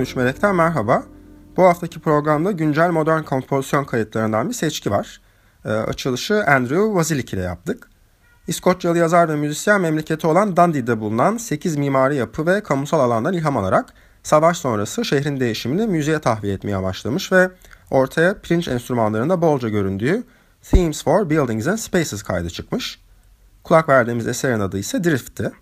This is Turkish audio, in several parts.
13 Melek'ten merhaba. Bu haftaki programda güncel modern kompozisyon kayıtlarından bir seçki var. E, açılışı Andrew Vazilik ile yaptık. İskoçyalı yazar ve müzisyen memleketi olan Dundee'de bulunan 8 mimari yapı ve kamusal alandan ilham alarak savaş sonrası şehrin değişimini müziğe tahviye etmeye başlamış ve ortaya pirinç enstrümanlarında bolca göründüğü Themes for Buildings and Spaces kaydı çıkmış. Kulak verdiğimiz eserin adı ise Drift'ti.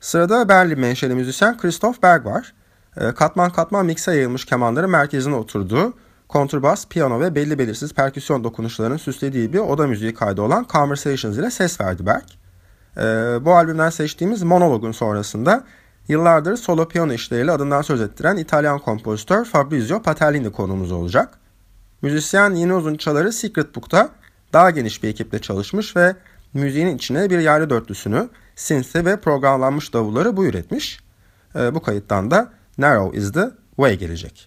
Sırada Berlin menşeli müzisyen Christoph Berg var. Ee, katman katman mikse yayılmış kemanların merkezine oturduğu, kontrbas, piyano ve belli belirsiz perküsyon dokunuşlarının süslediği bir oda müziği kaydı olan Conversations ile ses verdi Berk. Ee, bu albümden seçtiğimiz monologun sonrasında yıllardır solo piyano işleriyle adından söz ettiren İtalyan kompozitör Fabrizio Patellini konuğumuz olacak. Müzisyen yeni uzun çaları Secret Book'ta daha geniş bir ekiple çalışmış ve müziğin içine bir yaylı dörtlüsünü, synth'i ve programlanmış davulları buyur etmiş. Ee, bu kayıttan da Narrow is the way gelecek.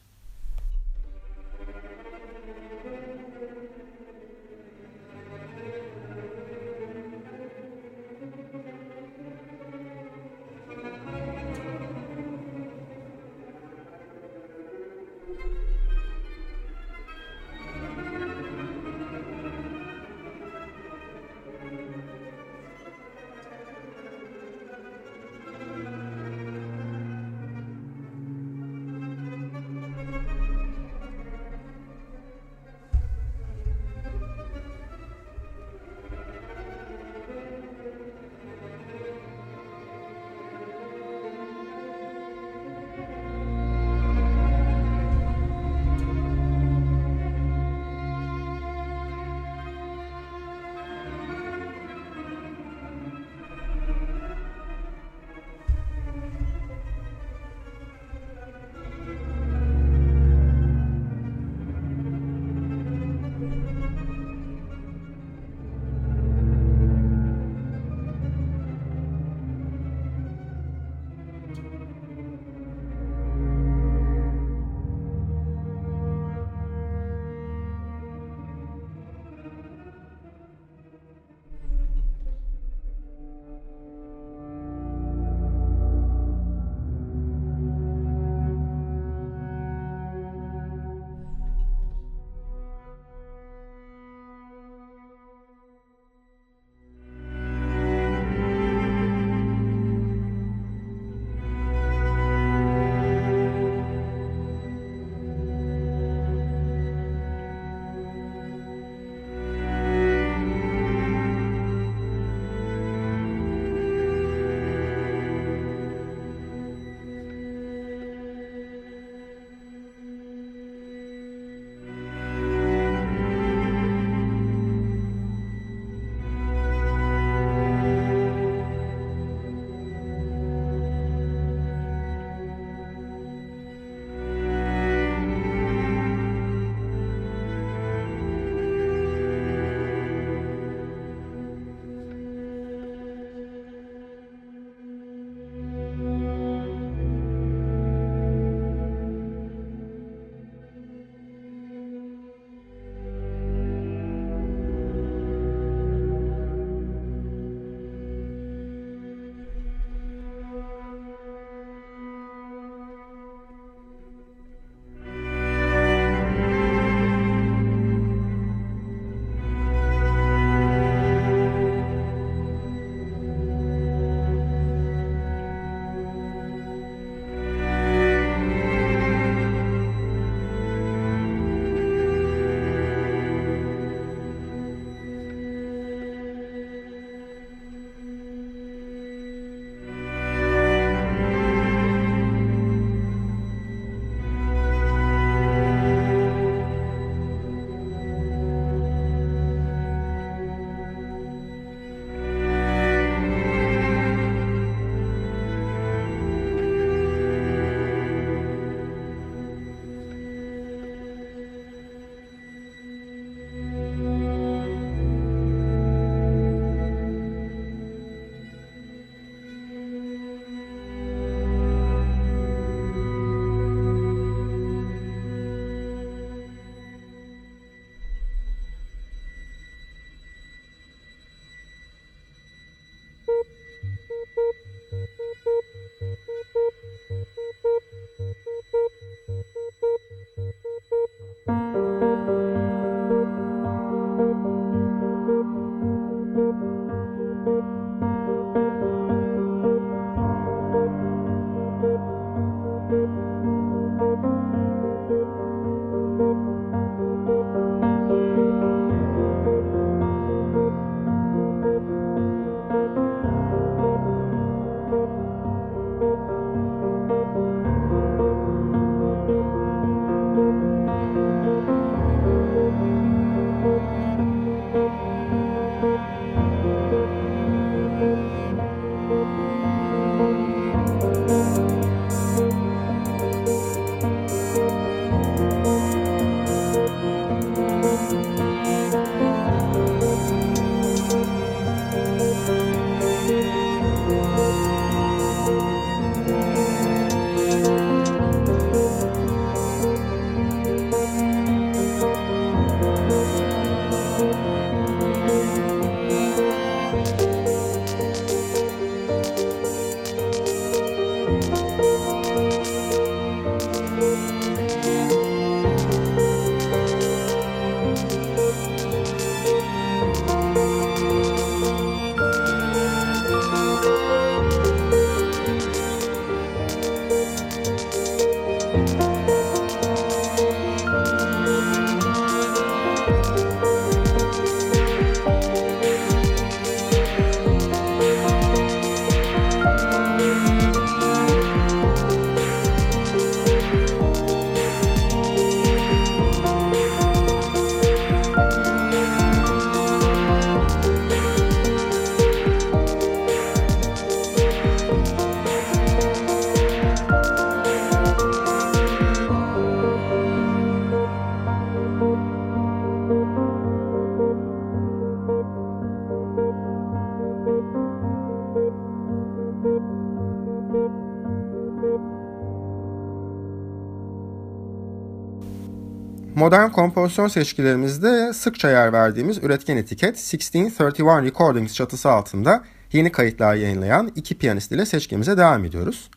Modern kompozisyon seçkilerimizde sıkça yer verdiğimiz üretken etiket 1631 Recordings çatısı altında yeni kayıtlar yayınlayan iki piyanist ile seçkimize devam ediyoruz.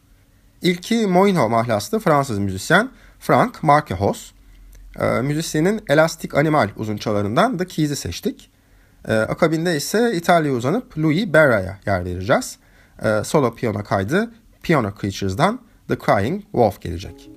İlki Moinho mahlaslı Fransız müzisyen Frank Marquehos. E, müzisyenin Elastik Animal uzunçalarından The Keys'i seçtik. E, akabinde ise İtalya'ya uzanıp Louis Berra'ya yer vereceğiz. E, solo piyano kaydı Piano Creatures'dan The Crying Wolf gelecek.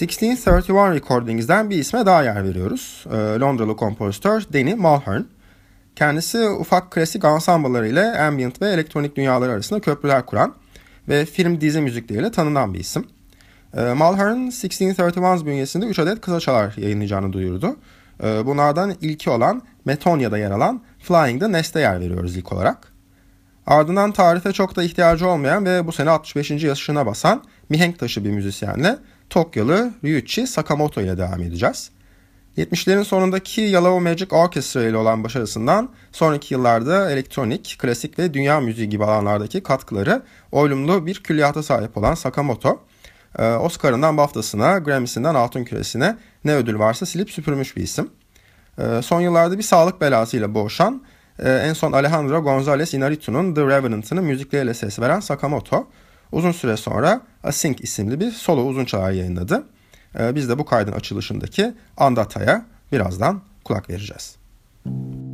1631 Recordings'den bir isme daha yer veriyoruz. Ee, Londralı kompozitör Danny Mulhern. Kendisi ufak klasik ansambleları ile ambient ve elektronik dünyalar arasında köprüler kuran ve film dizi müzikleriyle tanınan bir isim. Ee, Mulhern 1631 bünyesinde 3 adet kısa çalar yayınlayacağını duyurdu. Ee, bunlardan ilki olan Metonya'da yer alan Flying the Nest'e yer veriyoruz ilk olarak. Ardından tarife çok da ihtiyacı olmayan ve bu sene 65. yaşına basan mihenk taşı bir müzisyenle Tokyalı Ryuichi Sakamoto ile devam edeceğiz. 70'lerin sonundaki Yellow Magic Orchestra ile olan başarısından sonraki yıllarda elektronik, klasik ve dünya müziği gibi alanlardaki katkıları oylumlu bir külliyata sahip olan Sakamoto, e, Oscar'ından BAFTA'sına, Grammy'sinden altın küresine ne ödül varsa silip süpürmüş bir isim. E, son yıllarda bir sağlık belasıyla boğuşan, e, en son Alejandro González Inarritu'nun The Revenant'ını müzikleriyle ses veren Sakamoto, uzun süre sonra Async isimli bir solo uzun çalar yayınladı. Ee, biz de bu kaydın açılışındaki Andata'ya birazdan kulak vereceğiz. Müzik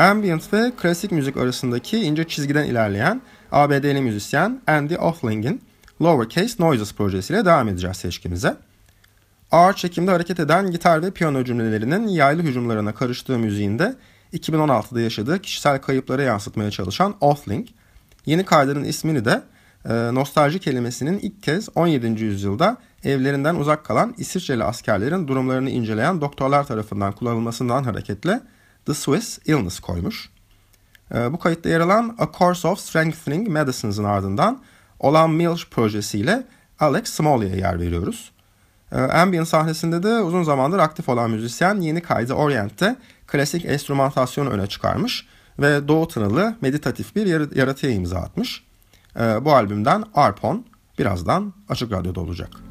Ambient ve klasik müzik arasındaki ince çizgiden ilerleyen ABD'li müzisyen Andy Ofling'in Lowercase Noises projesiyle devam edeceğiz seçkimize. Ağır çekimde hareket eden gitar ve piyano cümlelerinin yaylı hücumlarına karıştığı müziğinde 2016'da yaşadığı kişisel kayıpları yansıtmaya çalışan Offling, yeni kaydının ismini de e, nostalji kelimesinin ilk kez 17. yüzyılda evlerinden uzak kalan İsviçreli askerlerin durumlarını inceleyen doktorlar tarafından kullanılmasından hareketle The Swiss Illness koymuş. E, bu kayıtta yer alan A Course of Strengthening Medicines'ın ardından olan Milch projesiyle Alex Smalley'e yer veriyoruz. E, ambient sahnesinde de uzun zamandır aktif olan müzisyen yeni kaydı Orient'te klasik enstrümantasyonu öne çıkarmış ve doğu tınılı meditatif bir yaratıya imza atmış. E, bu albümden Arpon birazdan Açık Radyo'da olacak.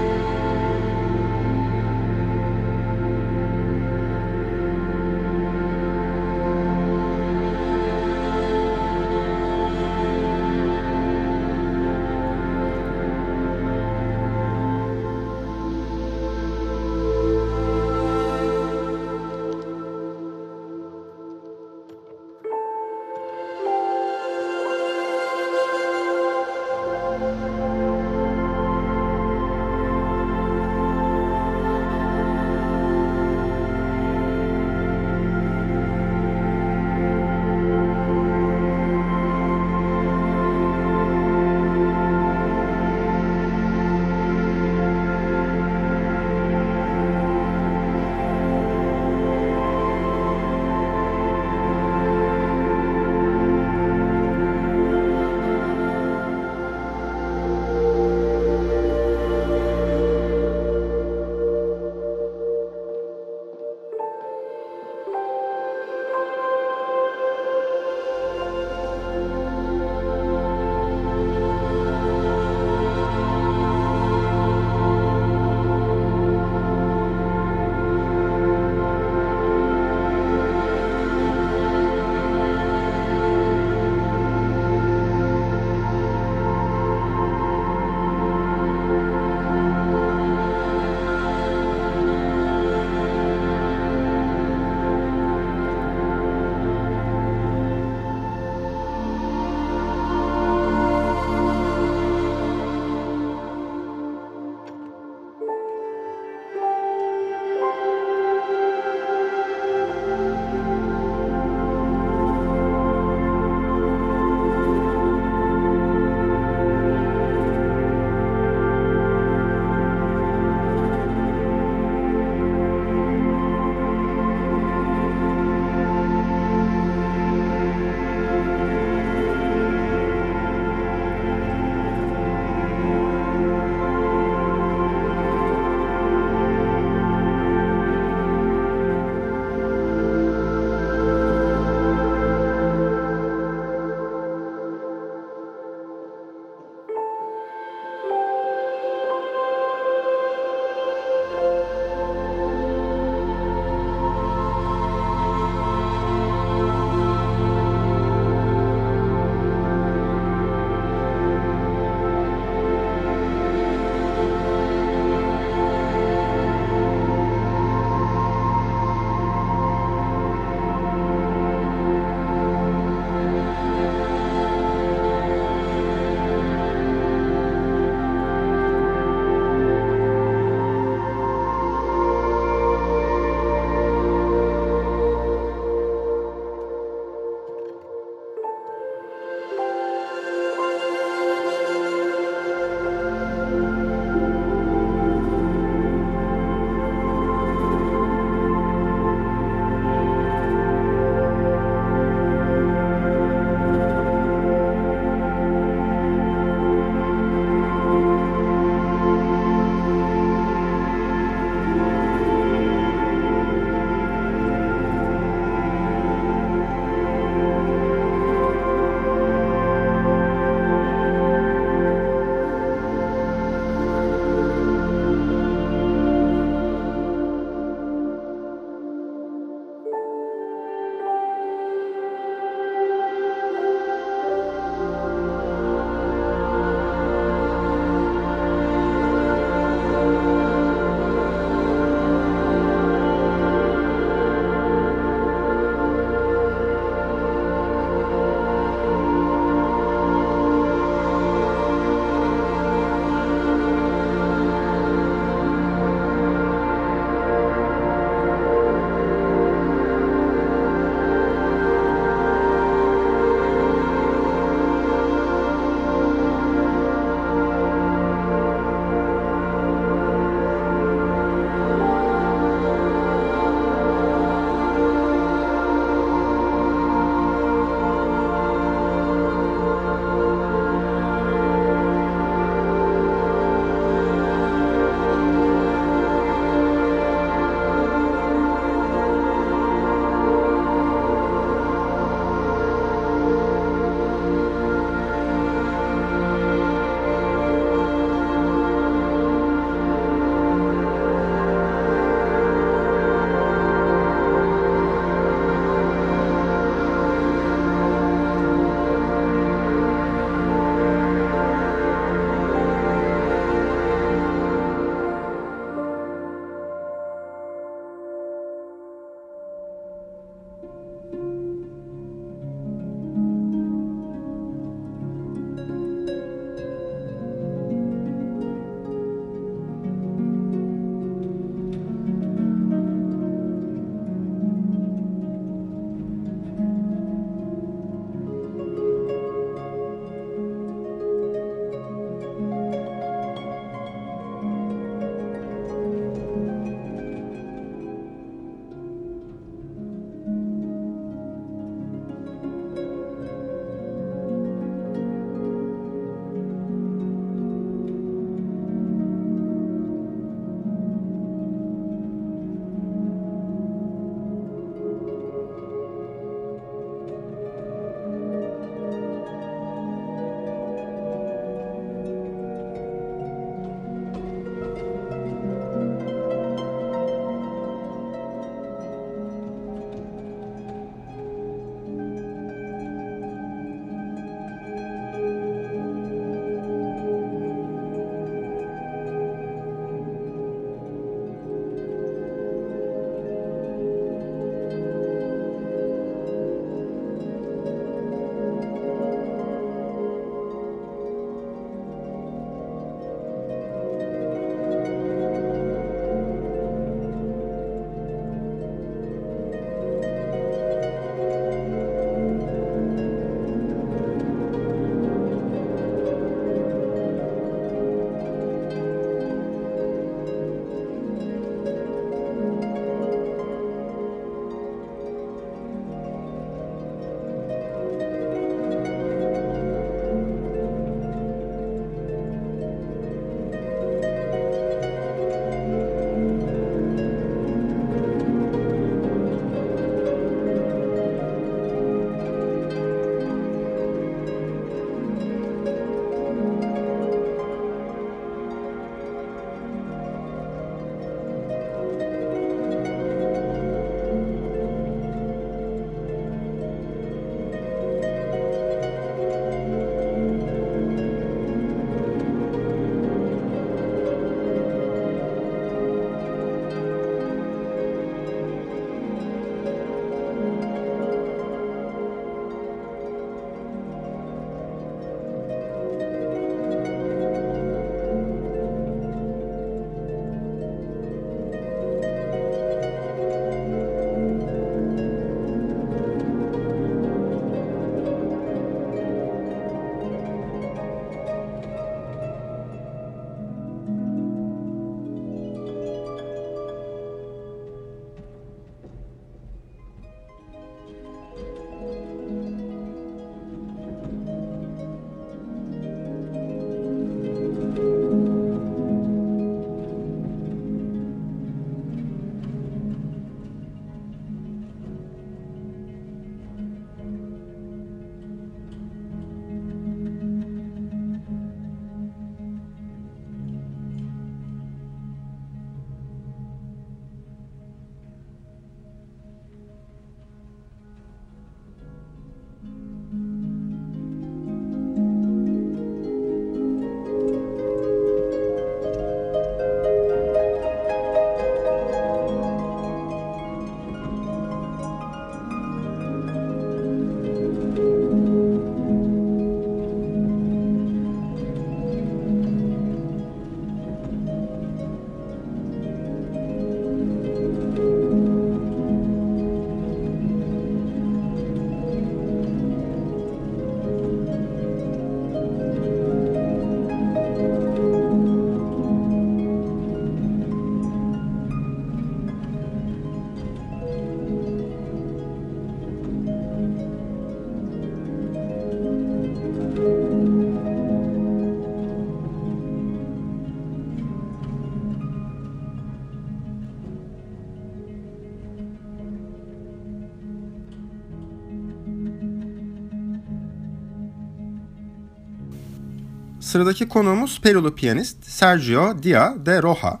Sıradaki konuğumuz Perulu piyanist Sergio Dia de Roja.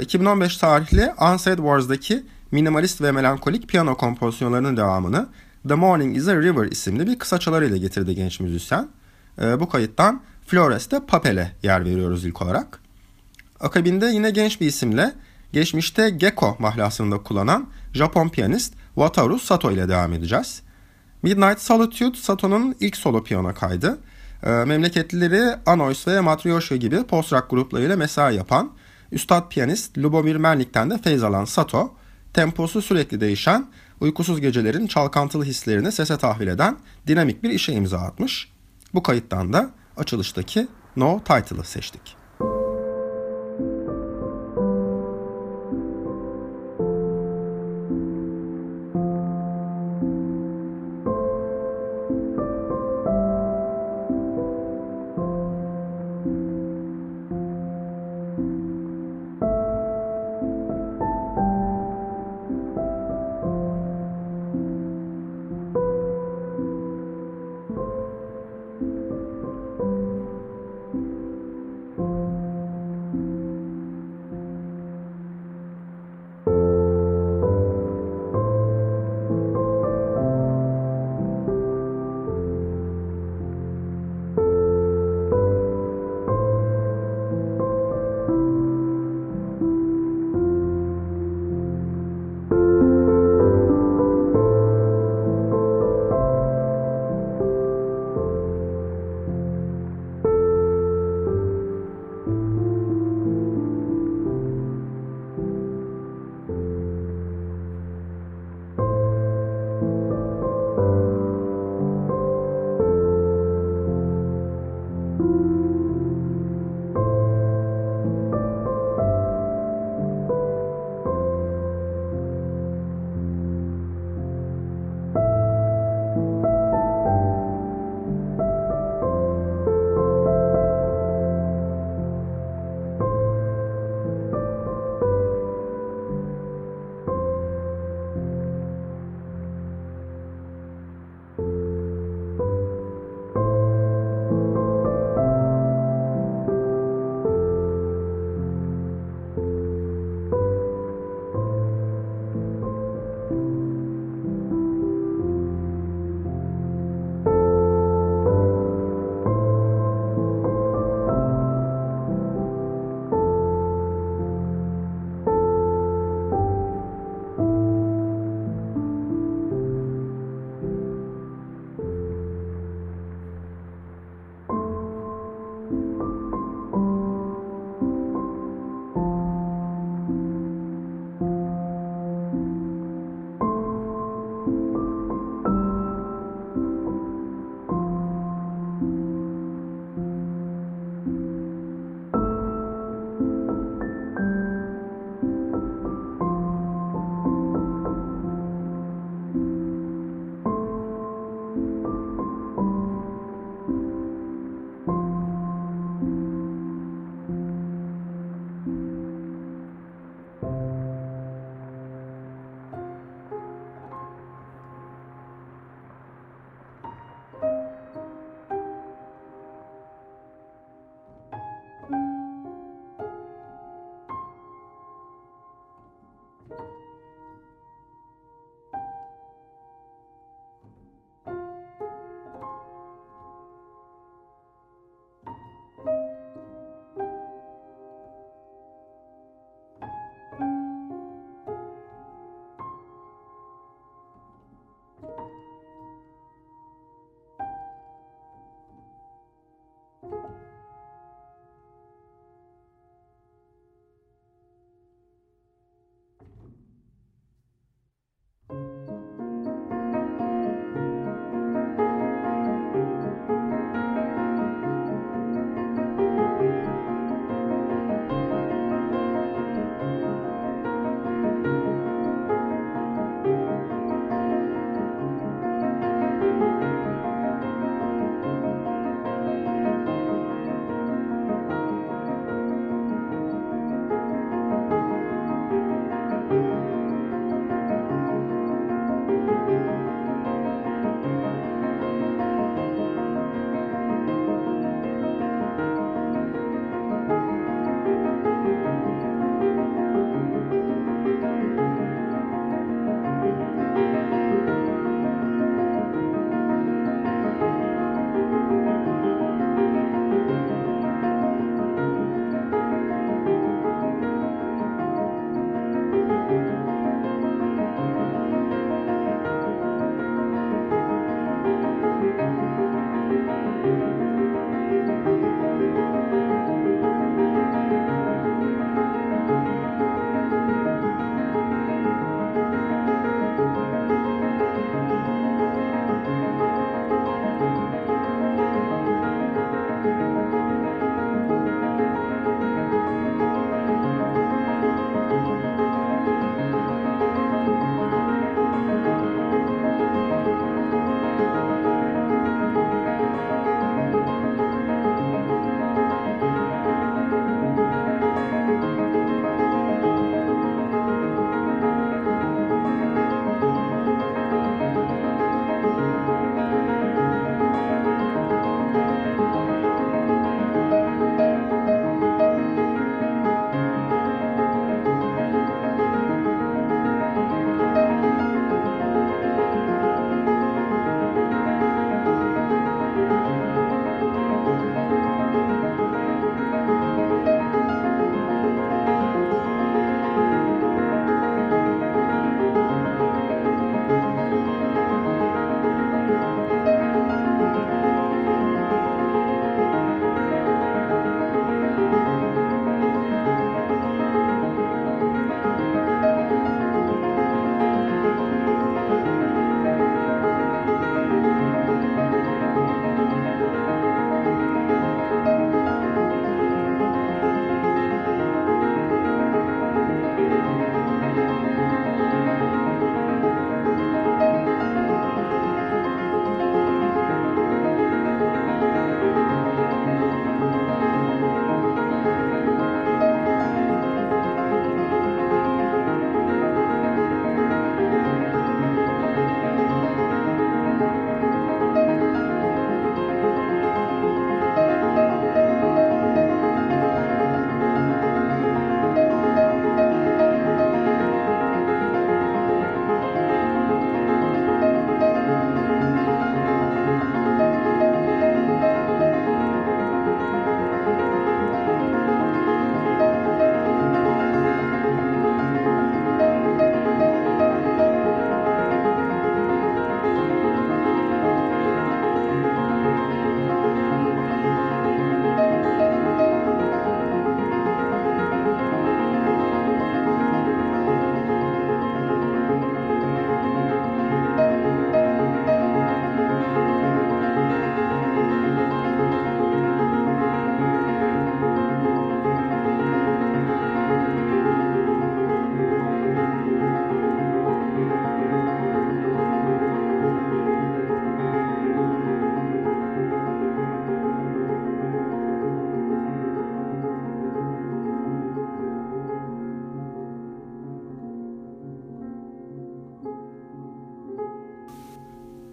2015 tarihli Unsaid Wars'daki minimalist ve melankolik piyano kompozisyonlarının devamını The Morning is a River isimli bir kısa çalarıyla getirdi genç müzisyen. Bu kayıttan Flores de Papel'e yer veriyoruz ilk olarak. Akabinde yine genç bir isimle geçmişte Gecko mahlasında kullanan Japon piyanist Wataru Sato ile devam edeceğiz. Midnight Solitude Sato'nun ilk solo piyano kaydı. E, memleketlileri Anois ve Matryoshka gibi post-rock gruplarıyla mesai yapan üstad piyanist Lubomir Melnik'ten de feyz alan Sato, temposu sürekli değişen, uykusuz gecelerin çalkantılı hislerini sese tahvil eden dinamik bir işe imza atmış. Bu kayıttan da açılıştaki No Title'ı seçtik. Thank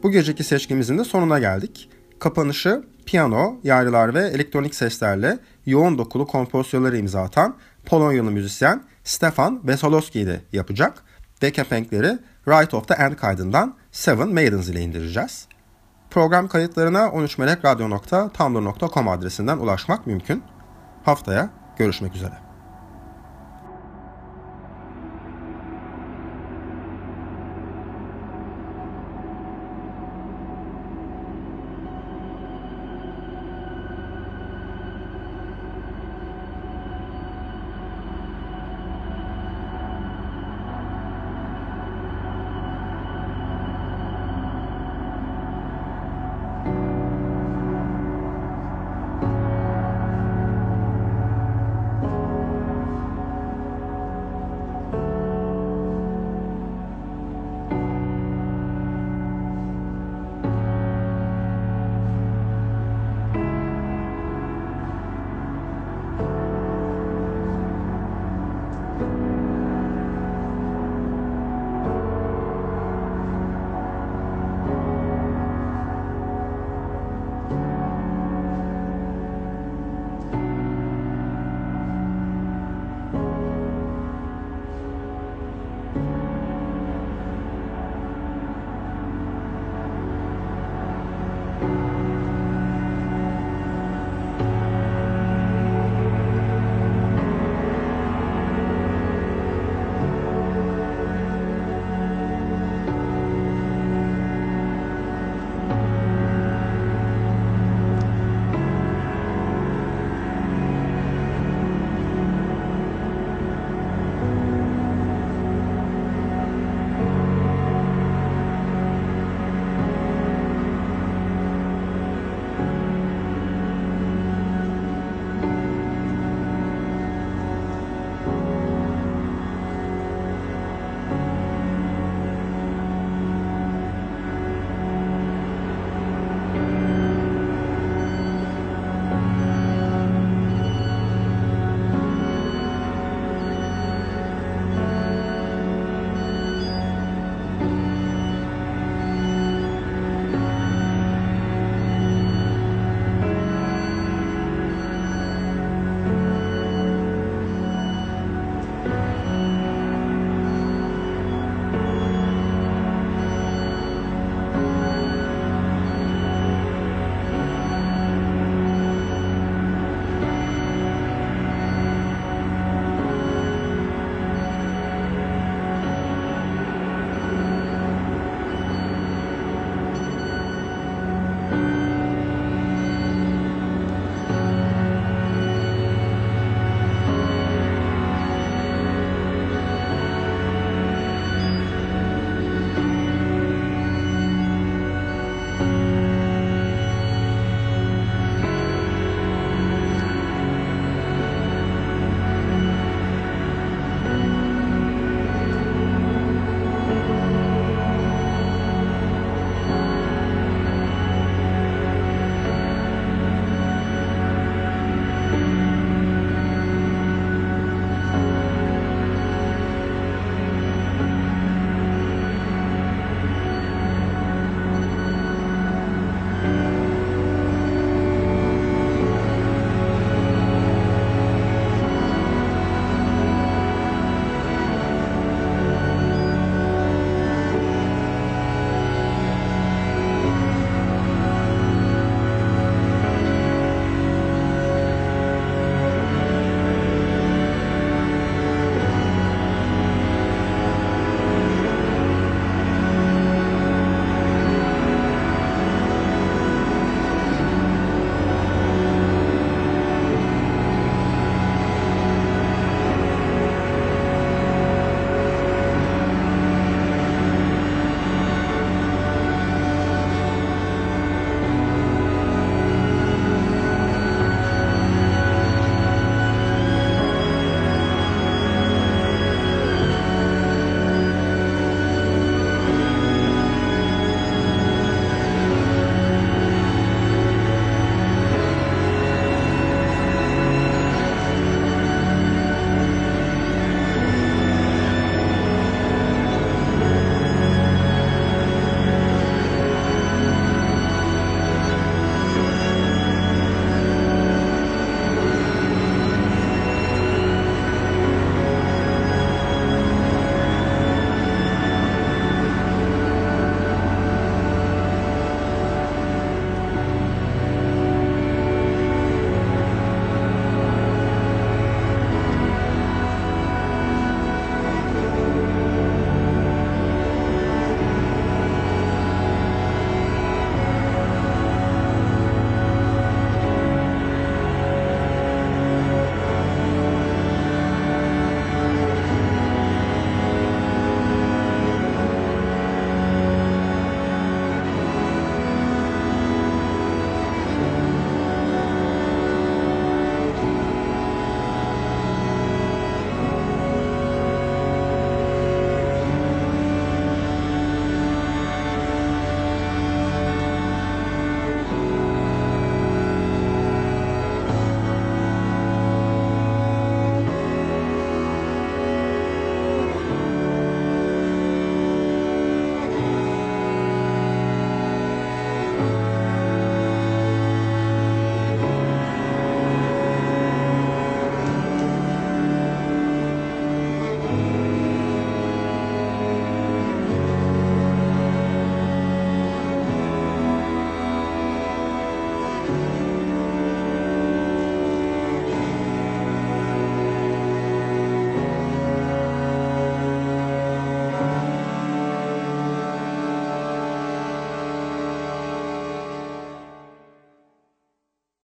Bu geceki seçkimizin de sonuna geldik. Kapanışı piyano, yaylılar ve elektronik seslerle yoğun dokulu kompozisyonları imza atan Polonyalı müzisyen Stefan Wesolowski ile yapacak. Decapenk'leri Right of the End kaydından Seven Maidens ile indireceğiz. Program kayıtlarına 13melekradyo.tumblr.com adresinden ulaşmak mümkün. Haftaya görüşmek üzere.